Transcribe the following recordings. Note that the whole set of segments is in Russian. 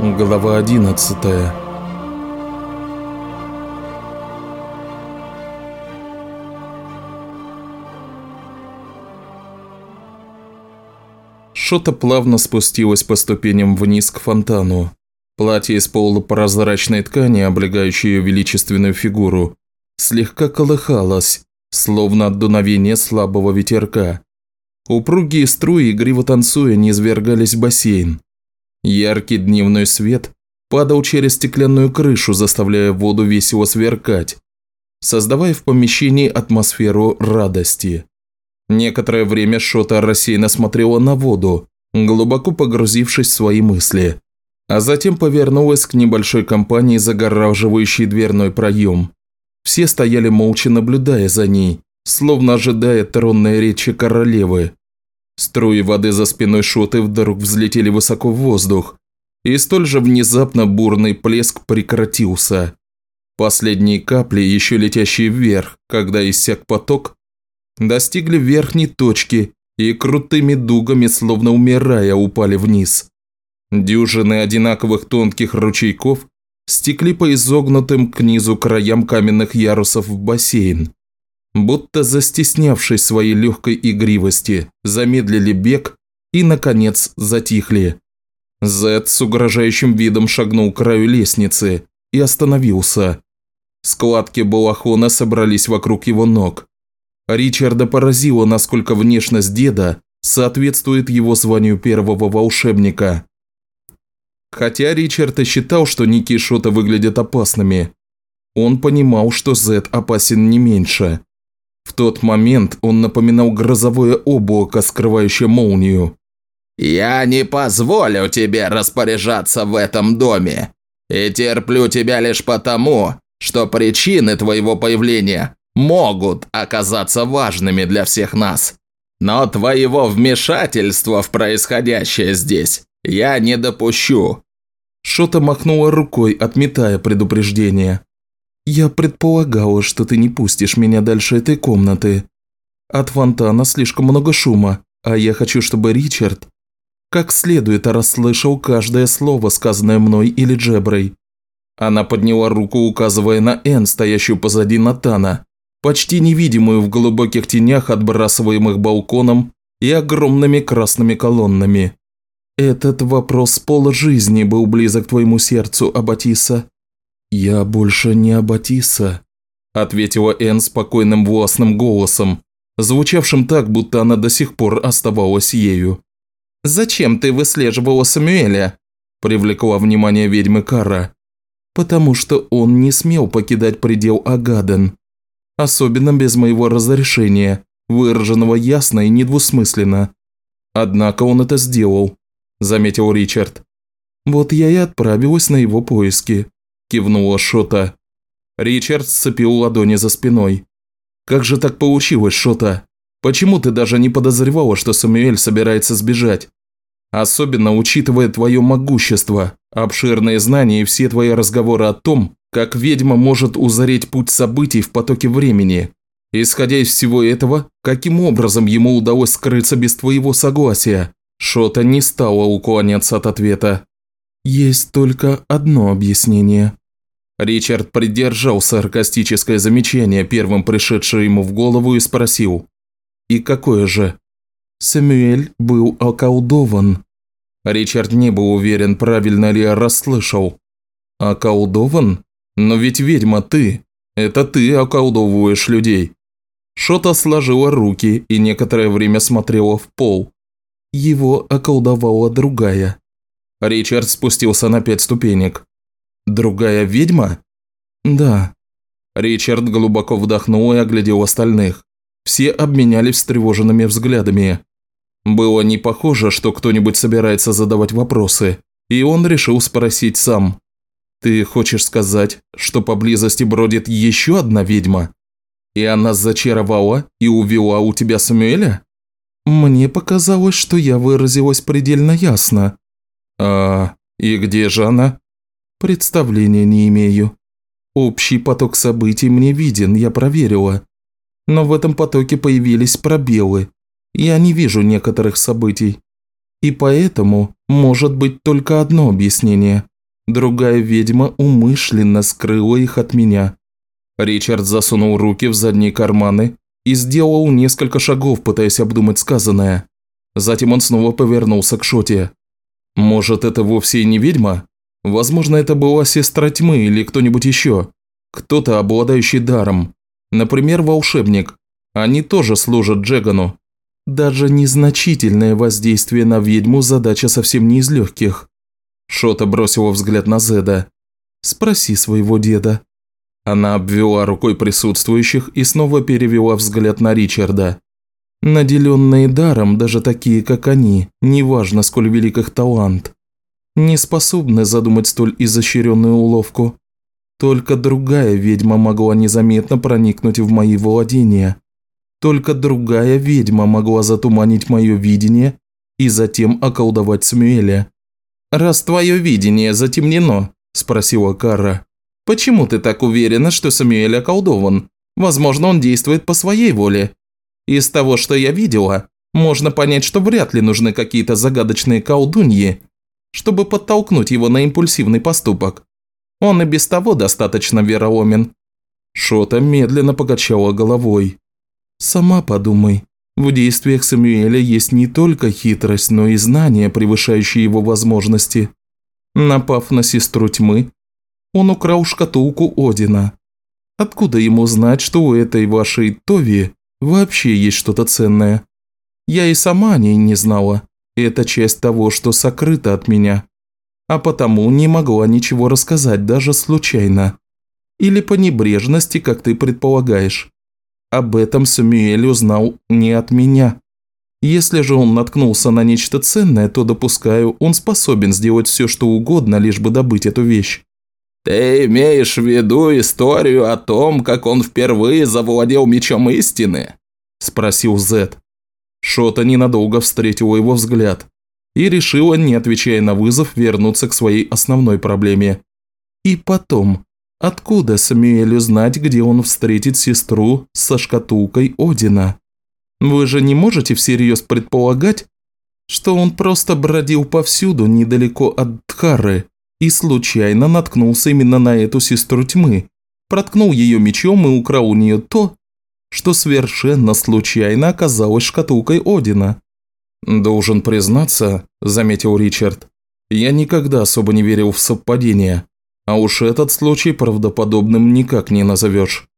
Глава 11 Шота плавно спустилась по ступеням вниз к фонтану. Платье из полупрозрачной ткани, облегающее ее величественную фигуру, слегка колыхалось, словно от дуновения слабого ветерка. Упругие струи, игриво танцуя, низвергались в бассейн. Яркий дневной свет падал через стеклянную крышу, заставляя воду весело сверкать, создавая в помещении атмосферу радости. Некоторое время Шота рассеянно смотрела на воду, глубоко погрузившись в свои мысли, а затем повернулась к небольшой компании, загораживающей дверной проем. Все стояли молча, наблюдая за ней, словно ожидая тронной речи королевы. Струи воды за спиной Шоты вдруг взлетели высоко в воздух, и столь же внезапно бурный плеск прекратился. Последние капли, еще летящие вверх, когда иссяк поток, достигли верхней точки и крутыми дугами, словно умирая, упали вниз. Дюжины одинаковых тонких ручейков стекли по изогнутым к низу краям каменных ярусов в бассейн будто застеснявшись своей легкой игривости, замедлили бег и, наконец, затихли. Зед с угрожающим видом шагнул к краю лестницы и остановился. Складки балахона собрались вокруг его ног. Ричарда поразило, насколько внешность деда соответствует его званию первого волшебника. Хотя Ричард и считал, что Ники и Шота выглядят опасными, он понимал, что Зед опасен не меньше. В тот момент он напоминал грозовое облако, скрывающее молнию. «Я не позволю тебе распоряжаться в этом доме, и терплю тебя лишь потому, что причины твоего появления могут оказаться важными для всех нас. Но твоего вмешательства в происходящее здесь я не допущу». Шота махнула рукой, отметая предупреждение. «Я предполагала, что ты не пустишь меня дальше этой комнаты. От фонтана слишком много шума, а я хочу, чтобы Ричард как следует расслышал каждое слово, сказанное мной или Джеброй». Она подняла руку, указывая на Энн, стоящую позади Натана, почти невидимую в глубоких тенях, отбрасываемых балконом и огромными красными колоннами. «Этот вопрос пола жизни был близок твоему сердцу, Абатиса. «Я больше не Аббатиса», – ответила Энн спокойным властным голосом, звучавшим так, будто она до сих пор оставалась ею. «Зачем ты выслеживала Самуэля?» – привлекла внимание ведьмы Кара. «Потому что он не смел покидать предел Агаден. Особенно без моего разрешения, выраженного ясно и недвусмысленно. Однако он это сделал», – заметил Ричард. «Вот я и отправилась на его поиски кивнула Шота. Ричард сцепил ладони за спиной. «Как же так получилось, Шота? Почему ты даже не подозревала, что Самуэль собирается сбежать? Особенно учитывая твое могущество, обширные знания и все твои разговоры о том, как ведьма может узреть путь событий в потоке времени. Исходя из всего этого, каким образом ему удалось скрыться без твоего согласия?» Шота не стала уклоняться от ответа. «Есть только одно объяснение», Ричард придержал саркастическое замечание, первым пришедшее ему в голову, и спросил. «И какое же?» Сэмюэль был околдован. Ричард не был уверен, правильно ли я расслышал. «Околдован? Но ведь ведьма ты. Это ты околдовываешь людей». Шота сложила руки и некоторое время смотрела в пол. Его околдовала другая. Ричард спустился на пять ступенек. «Другая ведьма?» «Да». Ричард глубоко вдохнул и оглядел остальных. Все обменялись встревоженными взглядами. Было не похоже, что кто-нибудь собирается задавать вопросы, и он решил спросить сам. «Ты хочешь сказать, что поблизости бродит еще одна ведьма? И она зачаровала и увела у тебя Самуэля?» «Мне показалось, что я выразилась предельно ясно». «А, и где же она?» Представления не имею. Общий поток событий мне виден, я проверила. Но в этом потоке появились пробелы. Я не вижу некоторых событий. И поэтому может быть только одно объяснение. Другая ведьма умышленно скрыла их от меня. Ричард засунул руки в задние карманы и сделал несколько шагов, пытаясь обдумать сказанное. Затем он снова повернулся к Шоте. «Может, это вовсе и не ведьма? Возможно, это была сестра тьмы или кто-нибудь еще. Кто-то, обладающий даром. Например, волшебник. Они тоже служат Джегану. Даже незначительное воздействие на ведьму задача совсем не из легких. Шота бросила взгляд на Зеда. «Спроси своего деда». Она обвела рукой присутствующих и снова перевела взгляд на Ричарда. Наделенные даром, даже такие, как они, неважно, сколь велик их талант, не способны задумать столь изощренную уловку. Только другая ведьма могла незаметно проникнуть в мои владения. Только другая ведьма могла затуманить мое видение и затем околдовать Смюэля. «Раз твое видение затемнено», – спросила Кара, – «почему ты так уверена, что Самуэль околдован? Возможно, он действует по своей воле. Из того, что я видела, можно понять, что вряд ли нужны какие-то загадочные колдуньи, чтобы подтолкнуть его на импульсивный поступок. Он и без того достаточно вероумен». Шота медленно покачала головой. «Сама подумай. В действиях Самуэля есть не только хитрость, но и знания, превышающие его возможности. Напав на сестру тьмы, он украл шкатулку Одина. Откуда ему знать, что у этой вашей Тови вообще есть что-то ценное? Я и сама о ней не знала. Это часть того, что сокрыто от меня. А потому не могла ничего рассказать даже случайно. Или по небрежности, как ты предполагаешь. Об этом Самюэль узнал не от меня. Если же он наткнулся на нечто ценное, то, допускаю, он способен сделать все, что угодно, лишь бы добыть эту вещь. «Ты имеешь в виду историю о том, как он впервые завладел мечом истины?» – спросил Зет. Шота ненадолго встретила его взгляд и решила, не отвечая на вызов, вернуться к своей основной проблеме. И потом, откуда Самуэлю знать, где он встретит сестру со шкатулкой Одина? Вы же не можете всерьез предполагать, что он просто бродил повсюду недалеко от Дхары и случайно наткнулся именно на эту сестру тьмы, проткнул ее мечом и украл у нее то, что совершенно случайно оказалось шкатулкой Одина. «Должен признаться», – заметил Ричард, – «я никогда особо не верил в совпадения, а уж этот случай правдоподобным никак не назовешь».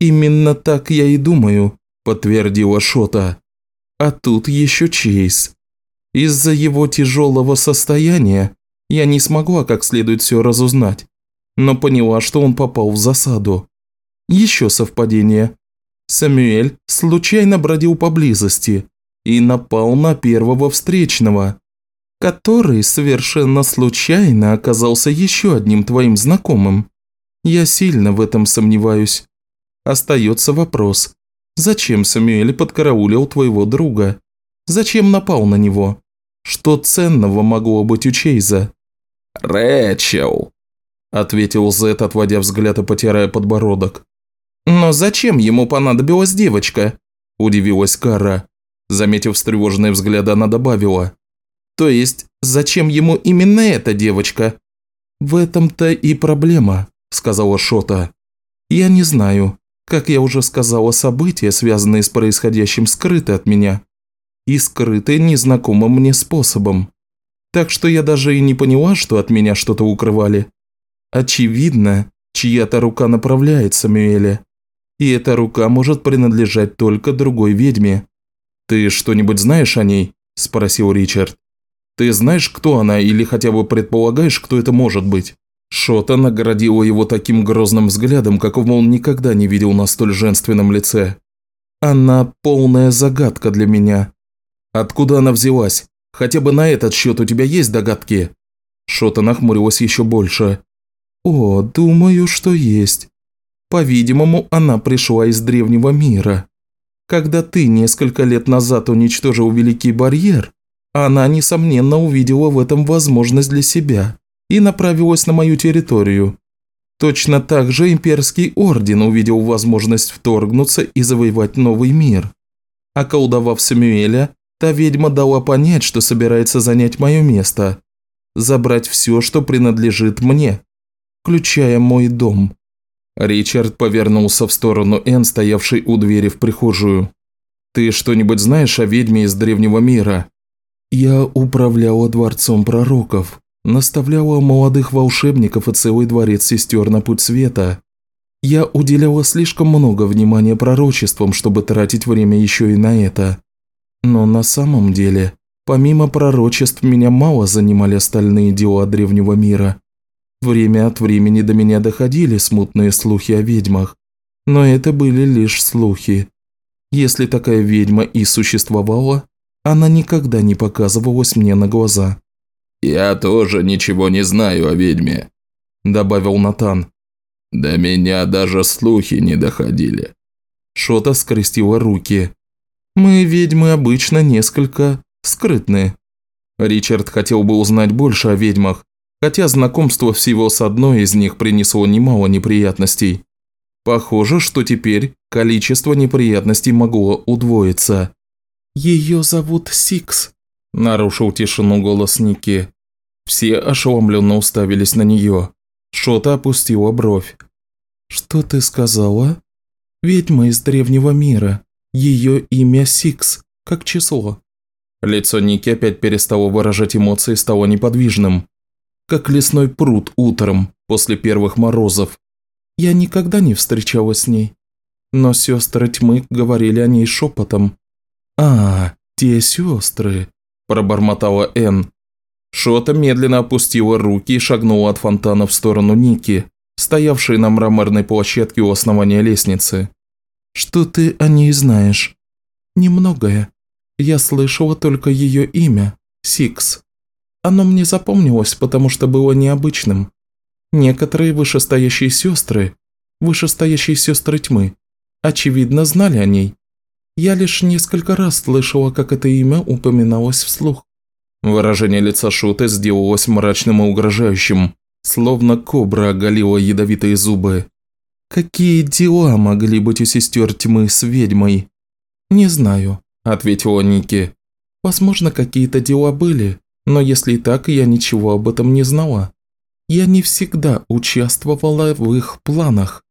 «Именно так я и думаю», – подтвердила Шота. «А тут еще Чейз. Из-за его тяжелого состояния я не смогла как следует все разузнать, но поняла, что он попал в засаду. Еще совпадение. Самюэль случайно бродил поблизости и напал на первого встречного, который совершенно случайно оказался еще одним твоим знакомым. Я сильно в этом сомневаюсь. Остается вопрос, зачем Самюэль подкараулил твоего друга? Зачем напал на него? Что ценного могло быть у Чейза? «Рэчел», – ответил Зет, отводя взгляд и потирая подбородок. «Но зачем ему понадобилась девочка?» – удивилась Кара. Заметив встревоженные взгляды, она добавила. «То есть, зачем ему именно эта девочка?» «В этом-то и проблема», – сказала Шота. «Я не знаю. Как я уже сказала, события, связанные с происходящим, скрыты от меня. И скрыты незнакомым мне способом. Так что я даже и не поняла, что от меня что-то укрывали. Очевидно, чья-то рука направляет Самуэля и эта рука может принадлежать только другой ведьме. «Ты что-нибудь знаешь о ней?» – спросил Ричард. «Ты знаешь, кто она, или хотя бы предполагаешь, кто это может быть?» Шота наградила его таким грозным взглядом, какого он никогда не видел на столь женственном лице. «Она полная загадка для меня. Откуда она взялась? Хотя бы на этот счет у тебя есть догадки?» Шота нахмурилась еще больше. «О, думаю, что есть. По-видимому, она пришла из древнего мира. Когда ты несколько лет назад уничтожил Великий Барьер, она, несомненно, увидела в этом возможность для себя и направилась на мою территорию. Точно так же Имперский Орден увидел возможность вторгнуться и завоевать новый мир. Околдовав Самюэля, та ведьма дала понять, что собирается занять мое место. забрать все, что принадлежит мне, включая мой дом». Ричард повернулся в сторону Энн, стоявшей у двери в прихожую. «Ты что-нибудь знаешь о ведьме из древнего мира?» «Я управляла дворцом пророков, наставляла молодых волшебников и целый дворец сестер на путь света. Я уделяла слишком много внимания пророчествам, чтобы тратить время еще и на это. Но на самом деле, помимо пророчеств, меня мало занимали остальные дела древнего мира. Время от времени до меня доходили смутные слухи о ведьмах, но это были лишь слухи. Если такая ведьма и существовала, она никогда не показывалась мне на глаза. «Я тоже ничего не знаю о ведьме», – добавил Натан. «До меня даже слухи не доходили». Шота скрестила руки. «Мы, ведьмы, обычно несколько скрытны». Ричард хотел бы узнать больше о ведьмах, хотя знакомство всего с одной из них принесло немало неприятностей. Похоже, что теперь количество неприятностей могло удвоиться. «Ее зовут Сикс», – нарушил тишину голос Ники. Все ошеломленно уставились на нее. Шота опустила бровь. «Что ты сказала?» «Ведьма из древнего мира. Ее имя Сикс, как число». Лицо Ники опять перестало выражать эмоции и стало неподвижным. Как лесной пруд утром, после первых морозов. Я никогда не встречалась с ней. Но сестры тьмы говорили о ней шепотом. «А, те сестры», – пробормотала Энн. Шота медленно опустила руки и шагнула от фонтана в сторону Ники, стоявшей на мраморной площадке у основания лестницы. «Что ты о ней знаешь?» «Немногое. Я слышала только ее имя – Сикс. Оно мне запомнилось, потому что было необычным. Некоторые вышестоящие сестры, вышестоящие сестры тьмы, очевидно знали о ней. Я лишь несколько раз слышала, как это имя упоминалось вслух. Выражение лица Шута сделалось мрачным и угрожающим, словно кобра оголила ядовитые зубы. «Какие дела могли быть у сестер тьмы с ведьмой?» «Не знаю», – ответила Ники. «Возможно, какие-то дела были, но если и так, я ничего об этом не знала. Я не всегда участвовала в их планах.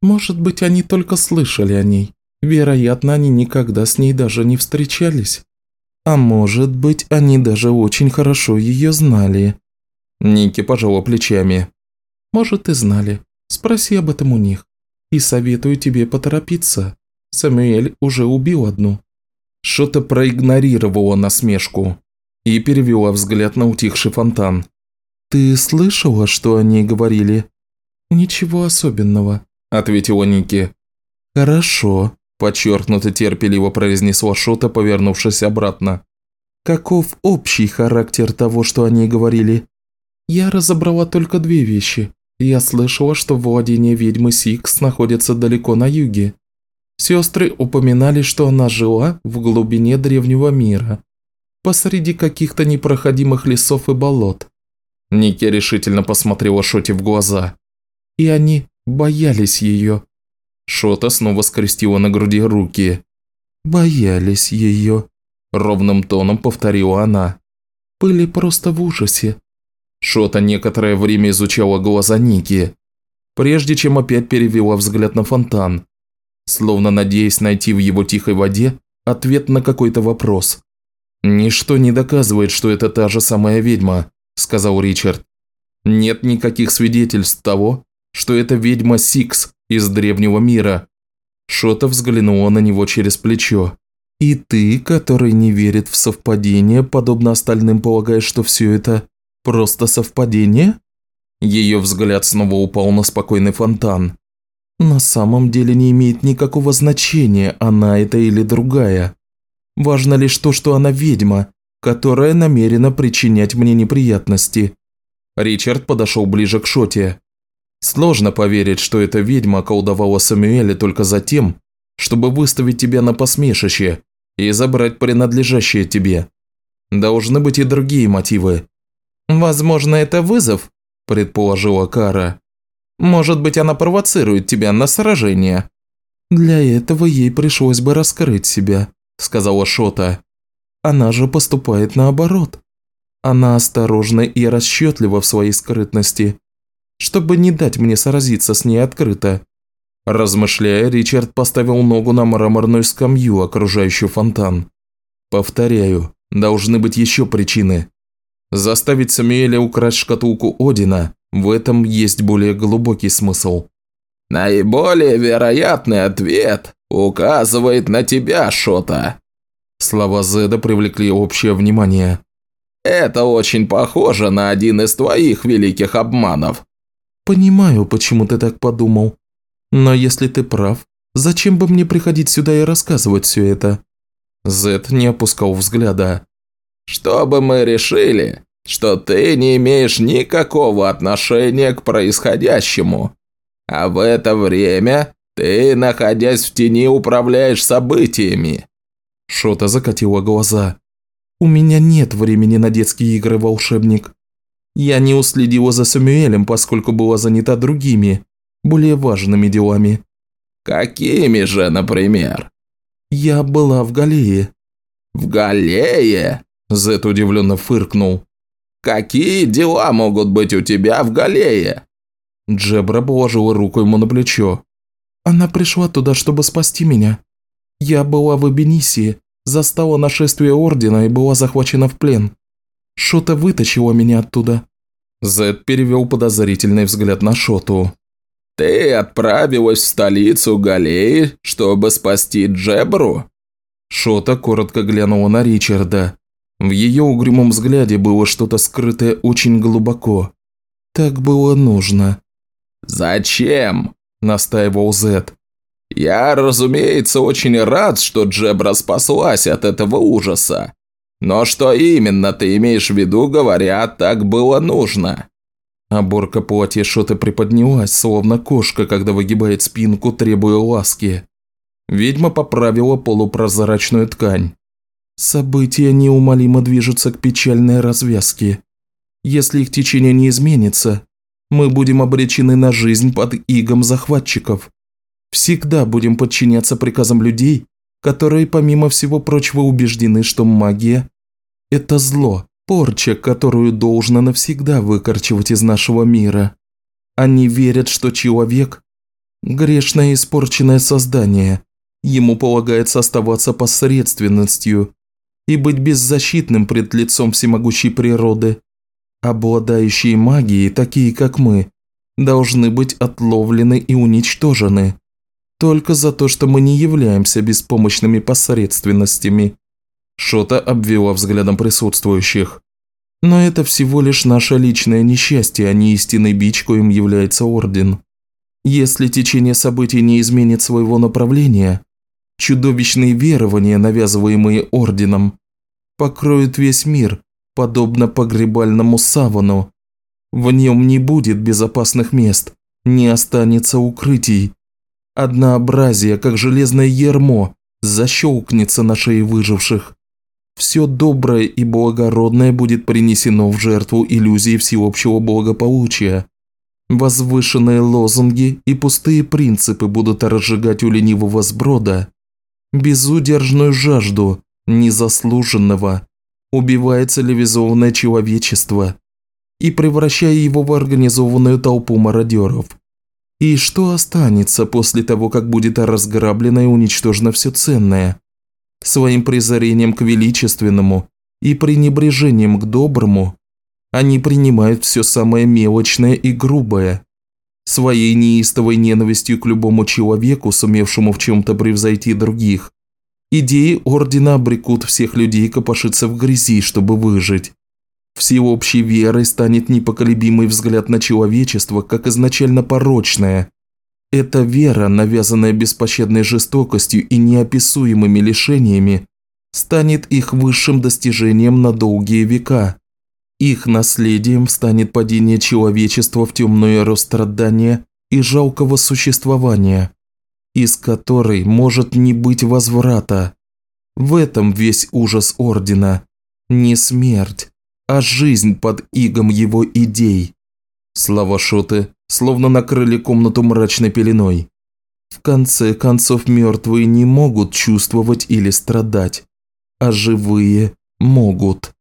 Может быть, они только слышали о ней. Вероятно, они никогда с ней даже не встречались. А может быть, они даже очень хорошо ее знали. Ники пожала плечами. Может и знали. Спроси об этом у них. И советую тебе поторопиться. Самуэль уже убил одну. Что-то проигнорировала насмешку и перевела взгляд на утихший фонтан. «Ты слышала, что они говорили?» «Ничего особенного», – ответила Ники. «Хорошо. Подчеркнуто терпеливо произнесла Шота, повернувшись обратно. Каков общий характер того, что они говорили? Я разобрала только две вещи. Я слышала, что владение ведьмы Сикс находится далеко на юге. Сестры упоминали, что она жила в глубине древнего мира, посреди каких-то непроходимых лесов и болот. Ники решительно посмотрела Шоте в глаза. И они боялись ее. Шота снова скрестила на груди руки. «Боялись ее», – ровным тоном повторила она. «Были просто в ужасе». Шота некоторое время изучала глаза Ники, прежде чем опять перевела взгляд на фонтан, словно надеясь найти в его тихой воде ответ на какой-то вопрос. «Ничто не доказывает, что это та же самая ведьма», – сказал Ричард. «Нет никаких свидетельств того, что это ведьма Сикс, из древнего мира. Шота взглянула на него через плечо. «И ты, который не верит в совпадение, подобно остальным полагаешь, что все это просто совпадение?» Ее взгляд снова упал на спокойный фонтан. «На самом деле не имеет никакого значения, она это или другая. Важно лишь то, что она ведьма, которая намерена причинять мне неприятности». Ричард подошел ближе к Шоте. Сложно поверить, что эта ведьма околдовала Самуэля только за тем, чтобы выставить тебя на посмешище и забрать принадлежащее тебе. Должны быть и другие мотивы. «Возможно, это вызов», – предположила Кара. «Может быть, она провоцирует тебя на сражение». «Для этого ей пришлось бы раскрыть себя», – сказала Шота. «Она же поступает наоборот. Она осторожна и расчетлива в своей скрытности, чтобы не дать мне сразиться с ней открыто. Размышляя, Ричард поставил ногу на мраморную скамью, окружающую фонтан. Повторяю, должны быть еще причины. Заставить Самуэля украсть шкатулку Одина – в этом есть более глубокий смысл. «Наиболее вероятный ответ указывает на тебя, Шота». Слова Зеда привлекли общее внимание. «Это очень похоже на один из твоих великих обманов». «Понимаю, почему ты так подумал. Но если ты прав, зачем бы мне приходить сюда и рассказывать все это?» Зед не опускал взгляда. «Чтобы мы решили, что ты не имеешь никакого отношения к происходящему. А в это время ты, находясь в тени, управляешь событиями». Шота закатила глаза. «У меня нет времени на детские игры, волшебник. Я не уследила за Самуэлем, поскольку была занята другими, более важными делами». «Какими же, например?» «Я была в Галее». «В Галее?» Зет удивленно фыркнул. «Какие дела могут быть у тебя в Галее?» Джебра положила руку ему на плечо. «Она пришла туда, чтобы спасти меня. Я была в Эбенисии, застала нашествие Ордена и была захвачена в плен. Шота вытащила меня оттуда». Зед перевел подозрительный взгляд на Шоту. «Ты отправилась в столицу Галеи, чтобы спасти Джебру?» Шота коротко глянула на Ричарда. В ее угрюмом взгляде было что-то скрытое очень глубоко. Так было нужно. «Зачем?» – настаивал Зет. «Я, разумеется, очень рад, что Джебра спаслась от этого ужаса. Но что именно ты имеешь в виду, говоря, так было нужно?» Оборка платья Шота приподнялась, словно кошка, когда выгибает спинку, требуя ласки. Ведьма поправила полупрозрачную ткань. События неумолимо движутся к печальной развязке. Если их течение не изменится, мы будем обречены на жизнь под игом захватчиков. Всегда будем подчиняться приказам людей, которые, помимо всего прочего, убеждены, что магия – это зло, порча, которую должно навсегда выкорчевать из нашего мира. Они верят, что человек – грешное испорченное создание, ему полагается оставаться посредственностью и быть беззащитным пред лицом всемогущей природы. Обладающие магией, такие как мы, должны быть отловлены и уничтожены. Только за то, что мы не являемся беспомощными посредственностями. Шота обвела взглядом присутствующих. Но это всего лишь наше личное несчастье, а не истинный бич, коим является Орден. Если течение событий не изменит своего направления, чудовищные верования, навязываемые Орденом, покроют весь мир, подобно погребальному савану. В нем не будет безопасных мест, не останется укрытий. Однообразие, как железное ермо, защелкнется на шее выживших. Все доброе и благородное будет принесено в жертву иллюзии всеобщего благополучия. Возвышенные лозунги и пустые принципы будут разжигать у ленивого сброда безудержную жажду незаслуженного, убивая цивилизованное человечество и превращая его в организованную толпу мародеров. И что останется после того, как будет разграблено и уничтожено все ценное? Своим презрением к величественному и пренебрежением к доброму они принимают все самое мелочное и грубое. Своей неистовой ненавистью к любому человеку, сумевшему в чем-то превзойти других, идеи Ордена обрекут всех людей копошиться в грязи, чтобы выжить. Всеобщей верой станет непоколебимый взгляд на человечество, как изначально порочное. Эта вера, навязанная беспощадной жестокостью и неописуемыми лишениями, станет их высшим достижением на долгие века. Их наследием станет падение человечества в темную эру и жалкого существования, из которой может не быть возврата. В этом весь ужас Ордена. Не смерть, а жизнь под игом его идей. Слова Шоты словно накрыли комнату мрачной пеленой. В конце концов, мертвые не могут чувствовать или страдать, а живые могут.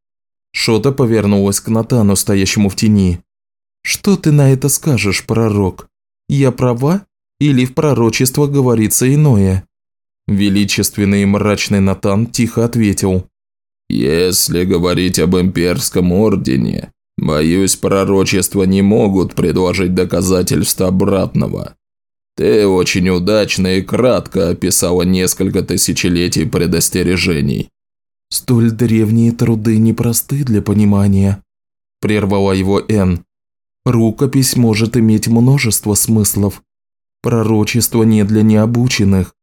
Шота повернулась к Натану, стоящему в тени. «Что ты на это скажешь, пророк? Я права? Или в пророчество говорится иное?» Величественный и мрачный Натан тихо ответил. «Если говорить об имперском ордене, боюсь, пророчества не могут предложить доказательств обратного. Ты очень удачно и кратко описала несколько тысячелетий предостережений. «Столь древние труды непросты для понимания», – прервала его Н. «Рукопись может иметь множество смыслов. Пророчество не для необученных.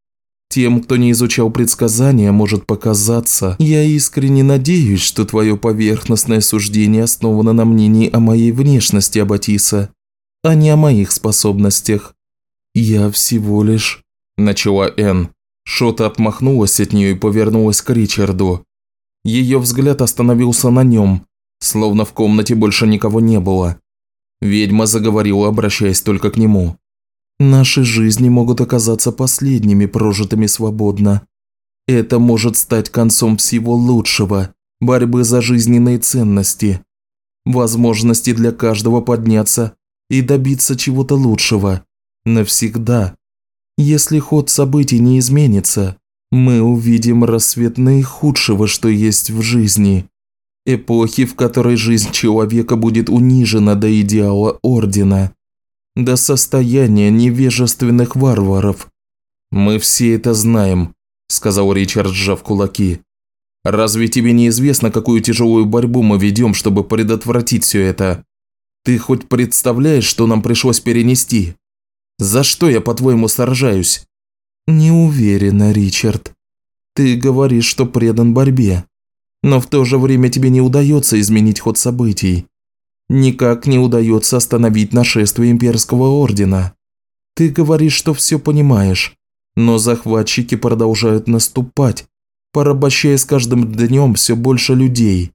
Тем, кто не изучал предсказания, может показаться. Я искренне надеюсь, что твое поверхностное суждение основано на мнении о моей внешности, Аббатиса, а не о моих способностях. Я всего лишь...» – начала Н. Шота отмахнулась от нее и повернулась к Ричарду. Ее взгляд остановился на нем, словно в комнате больше никого не было. Ведьма заговорила, обращаясь только к нему. «Наши жизни могут оказаться последними, прожитыми свободно. Это может стать концом всего лучшего, борьбы за жизненные ценности, возможности для каждого подняться и добиться чего-то лучшего. Навсегда. Если ход событий не изменится, мы увидим рассвет наихудшего, что есть в жизни. Эпохи, в которой жизнь человека будет унижена до идеала Ордена, до состояния невежественных варваров. «Мы все это знаем», – сказал Ричард, сжав кулаки. «Разве тебе не известно, какую тяжелую борьбу мы ведем, чтобы предотвратить все это? Ты хоть представляешь, что нам пришлось перенести? За что я, по-твоему, сражаюсь?» «Не уверена, Ричард. Ты говоришь, что предан борьбе. Но в то же время тебе не удается изменить ход событий. Никак не удается остановить нашествие имперского ордена. Ты говоришь, что все понимаешь, но захватчики продолжают наступать, порабощая с каждым днем все больше людей.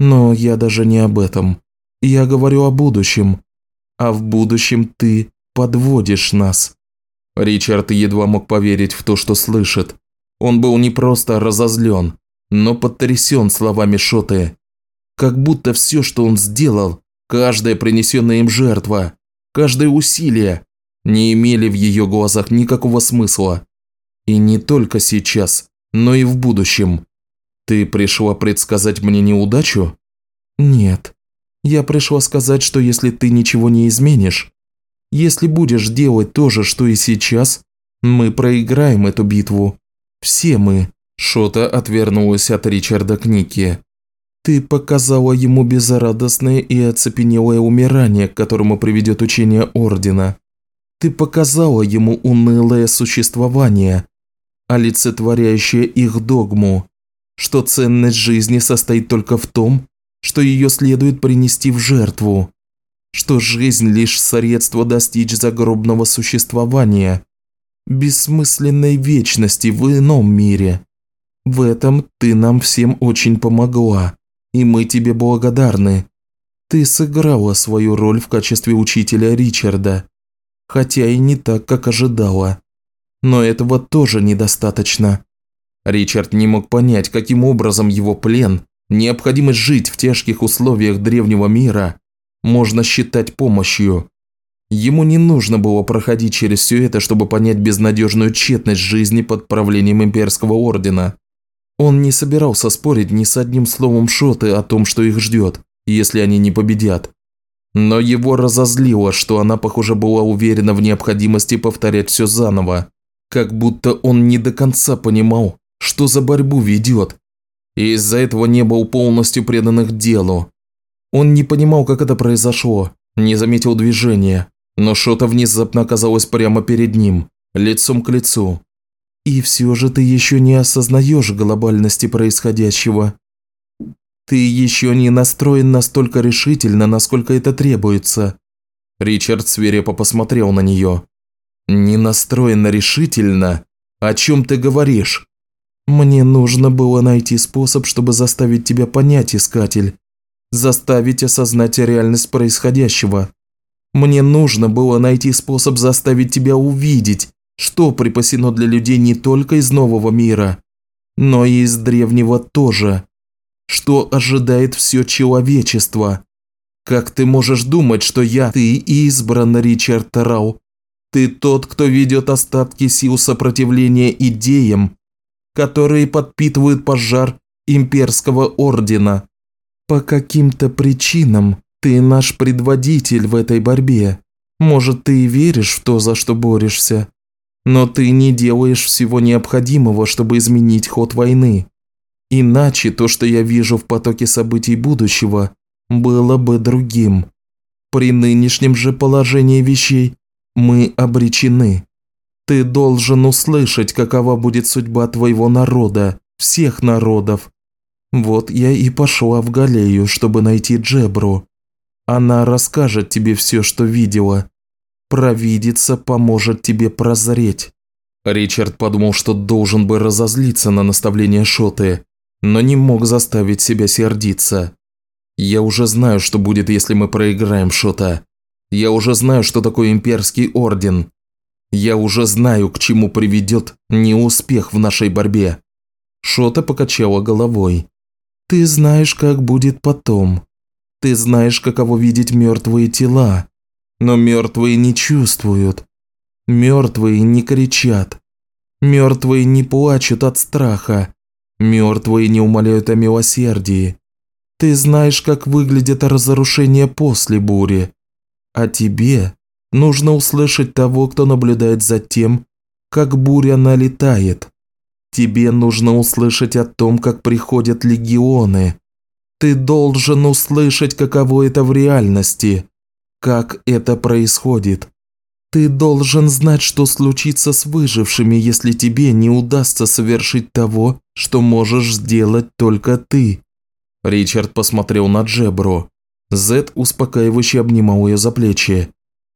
Но я даже не об этом. Я говорю о будущем. А в будущем ты подводишь нас. Ричард едва мог поверить в то, что слышит. Он был не просто разозлен, но потрясен словами Шоты. Как будто все, что он сделал, каждая принесенная им жертва, каждое усилие, не имели в ее глазах никакого смысла. И не только сейчас, но и в будущем. Ты пришла предсказать мне неудачу? Нет. Я пришла сказать, что если ты ничего не изменишь, если будешь делать то же, что и сейчас, мы проиграем эту битву. Все мы». Шота отвернулась от Ричарда к Нике. «Ты показала ему безрадостное и оцепенелое умирание, к которому приведет учение Ордена. Ты показала ему унылое существование, олицетворяющее их догму, что ценность жизни состоит только в том, что ее следует принести в жертву что жизнь лишь средство достичь загробного существования, бессмысленной вечности в ином мире. В этом ты нам всем очень помогла, и мы тебе благодарны. Ты сыграла свою роль в качестве учителя Ричарда, хотя и не так, как ожидала. Но этого тоже недостаточно. Ричард не мог понять, каким образом его плен, необходимость жить в тяжких условиях древнего мира, можно считать помощью. Ему не нужно было проходить через все это, чтобы понять безнадежную тщетность жизни под правлением имперского ордена. Он не собирался спорить ни с одним словом Шоты о том, что их ждет, если они не победят. Но его разозлило, что она, похоже, была уверена в необходимости повторять все заново, как будто он не до конца понимал, что за борьбу ведет, и из-за этого не был полностью преданных делу. Он не понимал, как это произошло, не заметил движения, но что-то внезапно оказалось прямо перед ним, лицом к лицу. И все же ты еще не осознаешь глобальности происходящего. Ты еще не настроен настолько решительно, насколько это требуется. Ричард свирепо посмотрел на нее. «Не настроена решительно? О чем ты говоришь?» «Мне нужно было найти способ, чтобы заставить тебя понять, Искатель заставить осознать реальность происходящего. Мне нужно было найти способ заставить тебя увидеть, что припасено для людей не только из нового мира, но и из древнего тоже. что ожидает все человечество. Как ты можешь думать, что я, ты избран, Ричард Тарау? Ты тот, кто ведет остатки сил сопротивления идеям, которые подпитывают пожар имперского ордена. По каким-то причинам ты наш предводитель в этой борьбе. Может, ты и веришь в то, за что борешься, но ты не делаешь всего необходимого, чтобы изменить ход войны. Иначе то, что я вижу в потоке событий будущего, было бы другим. При нынешнем же положении вещей мы обречены. Ты должен услышать, какова будет судьба твоего народа, всех народов. Вот я и пошла в Галею, чтобы найти Джебру. Она расскажет тебе все, что видела. Провидица поможет тебе прозреть». Ричард подумал, что должен бы разозлиться на наставление Шоты, но не мог заставить себя сердиться. «Я уже знаю, что будет, если мы проиграем Шота. Я уже знаю, что такое имперский орден. Я уже знаю, к чему приведет неуспех в нашей борьбе». Шота покачала головой. «Ты знаешь, как будет потом. Ты знаешь, каково видеть мертвые тела. Но мертвые не чувствуют. Мертвые не кричат. Мертвые не плачут от страха. Мертвые не умоляют о милосердии. Ты знаешь, как выглядит разрушение после бури. А тебе нужно услышать того, кто наблюдает за тем, как буря налетает. Тебе нужно услышать о том, как приходят легионы. Ты должен услышать, каково это в реальности как это происходит. Ты должен знать, что случится с выжившими, если тебе не удастся совершить того, что можешь сделать только ты». Ричард посмотрел на Джебру. Зет успокаивающе обнимал ее за плечи.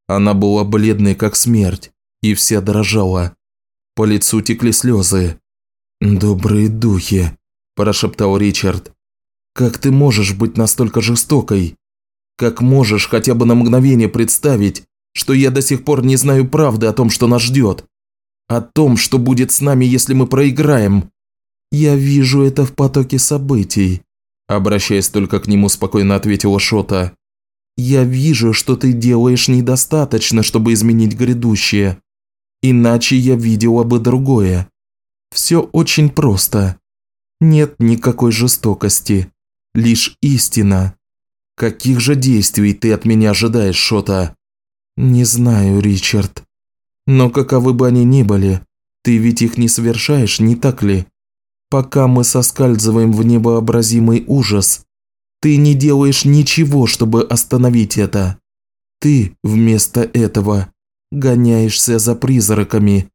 Она была бледной, как смерть, и вся дрожала. По лицу текли слезы. «Добрые духи», – прошептал Ричард. «Как ты можешь быть настолько жестокой?» Как можешь хотя бы на мгновение представить, что я до сих пор не знаю правды о том, что нас ждет? О том, что будет с нами, если мы проиграем? Я вижу это в потоке событий. Обращаясь только к нему, спокойно ответила Шота. «Я вижу, что ты делаешь недостаточно, чтобы изменить грядущее. Иначе я видела бы другое. Все очень просто. Нет никакой жестокости. Лишь истина. Каких же действий ты от меня ожидаешь, Шота? Не знаю, Ричард. Но каковы бы они ни были, ты ведь их не совершаешь, не так ли? Пока мы соскальзываем в небообразимый ужас, ты не делаешь ничего, чтобы остановить это. Ты вместо этого гоняешься за призраками,